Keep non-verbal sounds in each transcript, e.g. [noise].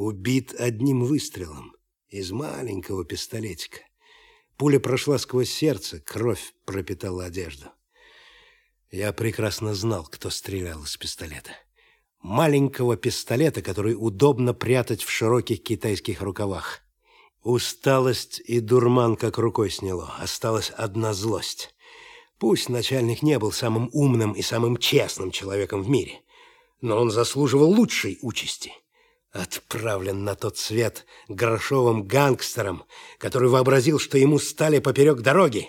убит одним выстрелом из маленького пистолетика. Пуля прошла сквозь сердце, кровь пропитала одежду. Я прекрасно знал, кто стрелял из пистолета. Маленького пистолета, который удобно прятать в широких китайских рукавах. Усталость и дурман как рукой сняло. Осталась одна злость. Пусть начальник не был самым умным и самым честным человеком в мире, но он заслуживал лучшей участи. Отправлен на тот свет грошовым гангстером, который вообразил, что ему стали поперек дороги.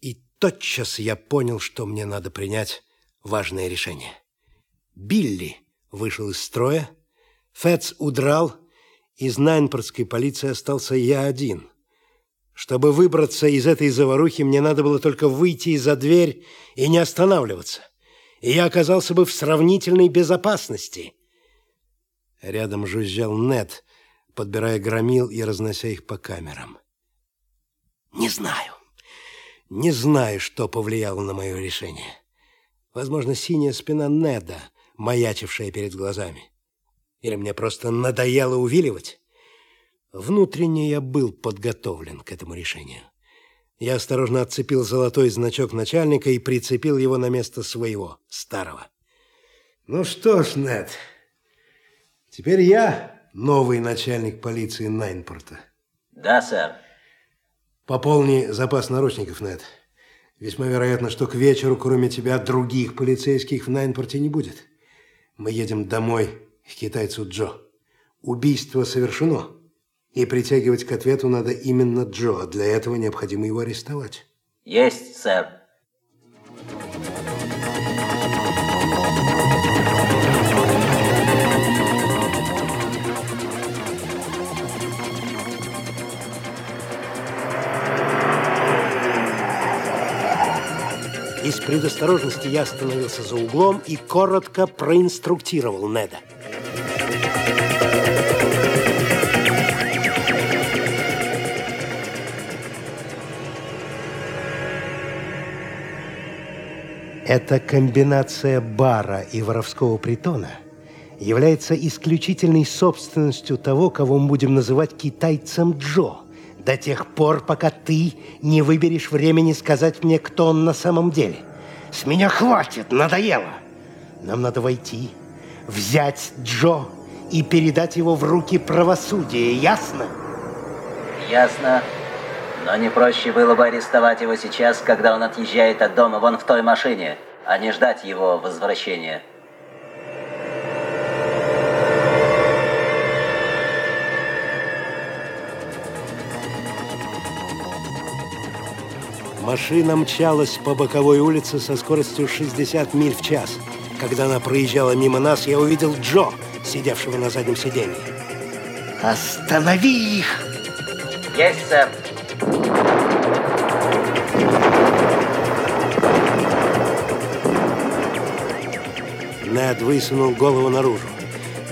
И тотчас я понял, что мне надо принять важное решение. Билли вышел из строя, Фетц удрал, из Найнпортской полиции остался я один. Чтобы выбраться из этой заварухи, мне надо было только выйти за дверь и не останавливаться. И я оказался бы в сравнительной безопасности. Рядом жужжал Нет, подбирая громил и разнося их по камерам. Не знаю. Не знаю, что повлияло на мое решение. Возможно, синяя спина Неда, маячившая перед глазами. Или мне просто надоело увиливать? Внутренне я был подготовлен к этому решению. Я осторожно отцепил золотой значок начальника и прицепил его на место своего, старого. Ну что ж, Нед, теперь я новый начальник полиции Найнпорта. Да, сэр. Пополни запас наручников, Нед. Весьма вероятно, что к вечеру, кроме тебя, других полицейских в Найнпорте не будет. Мы едем домой к китайцу Джо. Убийство совершено, и притягивать к ответу надо именно Джо. Для этого необходимо его арестовать. Есть, сэр. Из предосторожности я остановился за углом и коротко проинструктировал Неда. Эта комбинация бара и воровского притона является исключительной собственностью того, кого мы будем называть китайцем Джо, до тех пор, пока ты не выберешь времени сказать мне, кто он на самом деле. С меня хватит, надоело. Нам надо войти, взять Джо и передать его в руки правосудия, ясно? Ясно. Но не проще было бы арестовать его сейчас, когда он отъезжает от дома вон в той машине, а не ждать его возвращения. Машина мчалась по боковой улице со скоростью 60 миль в час. Когда она проезжала мимо нас, я увидел Джо, сидевшего на заднем сиденье. «Останови их!» Есть, сэр. Нед высунул голову наружу.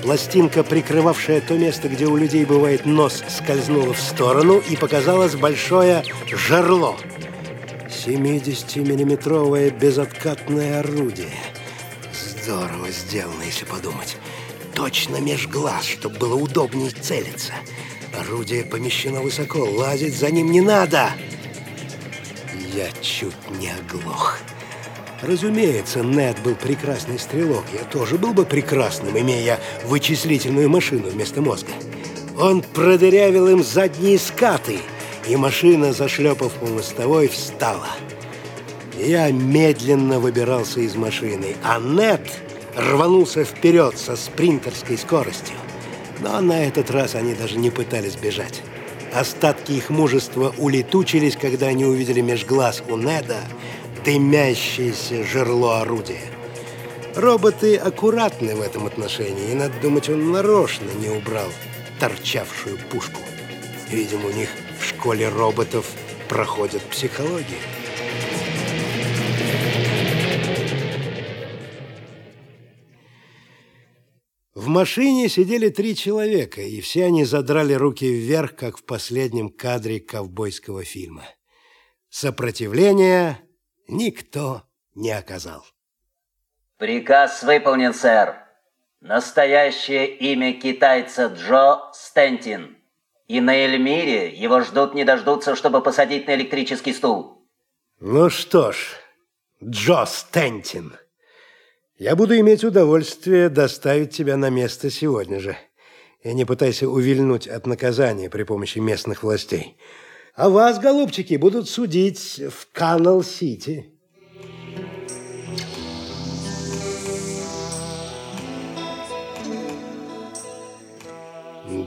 Пластинка, прикрывавшая то место, где у людей бывает нос, скользнула в сторону и показалось большое жерло. 70-миллиметровое безоткатное орудие. Здорово сделано, если подумать. Точно меж глаз, чтобы было удобнее целиться. Орудие помещено высоко, лазить за ним не надо. Я чуть не оглох. Разумеется, Нед был прекрасный стрелок. Я тоже был бы прекрасным, имея вычислительную машину вместо мозга. Он продырявил им задние скаты, и машина, зашлепав по мостовой, встала. Я медленно выбирался из машины, а Нед рванулся вперед со спринтерской скоростью. Но на этот раз они даже не пытались бежать. Остатки их мужества улетучились, когда они увидели меж глаз у Неда дымящееся жерло орудия. Роботы аккуратны в этом отношении, и, надо думать, он нарочно не убрал торчавшую пушку. Видимо, у них школе роботов проходят психологию. В машине сидели три человека, и все они задрали руки вверх, как в последнем кадре ковбойского фильма. Сопротивления никто не оказал. Приказ выполнен, сэр. Настоящее имя китайца Джо Стентин. И на Эльмире его ждут не дождутся, чтобы посадить на электрический стул. Ну что ж, Джо Стентин, я буду иметь удовольствие доставить тебя на место сегодня же. И не пытайся увильнуть от наказания при помощи местных властей. А вас, голубчики, будут судить в Канал-Сити.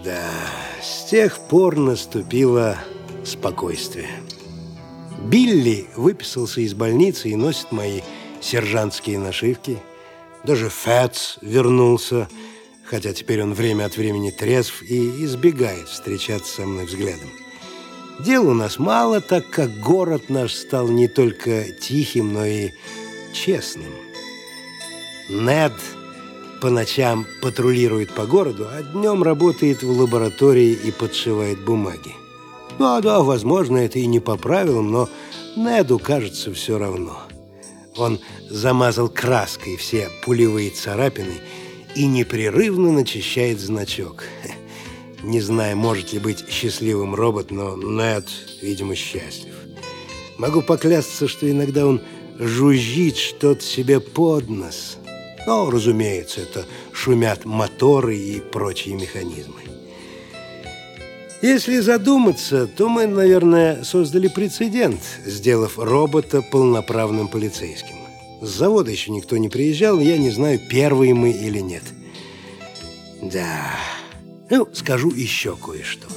Да, с тех пор наступило спокойствие. Билли выписался из больницы и носит мои сержантские нашивки. Даже Фэтс вернулся, хотя теперь он время от времени трезв и избегает встречаться со мной взглядом. Дел у нас мало, так как город наш стал не только тихим, но и честным. Нед по ночам патрулирует по городу, а днем работает в лаборатории и подшивает бумаги. Ну, да, возможно, это и не по правилам, но Неду кажется все равно. Он замазал краской все пулевые царапины и непрерывно начищает значок. [laughs] Не знаю, может ли быть счастливым робот, но Нед, видимо, счастлив. Могу поклясться, что иногда он жужжит что-то себе под нос – но, разумеется, это шумят моторы и прочие механизмы. Если задуматься, то мы, наверное, создали прецедент, сделав робота полноправным полицейским. С завода еще никто не приезжал, я не знаю, первые мы или нет. Да, ну, скажу еще кое-что.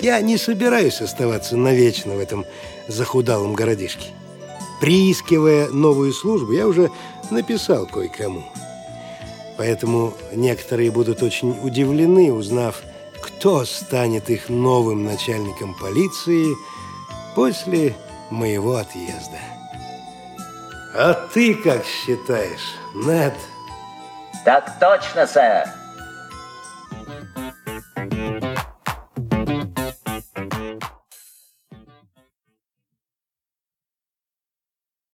Я не собираюсь оставаться навечно в этом захудалом городишке. Приискивая новую службу, я уже написал кое-кому. Поэтому некоторые будут очень удивлены, узнав, кто станет их новым начальником полиции после моего отъезда. А ты как считаешь, Нед? Так точно, сэр.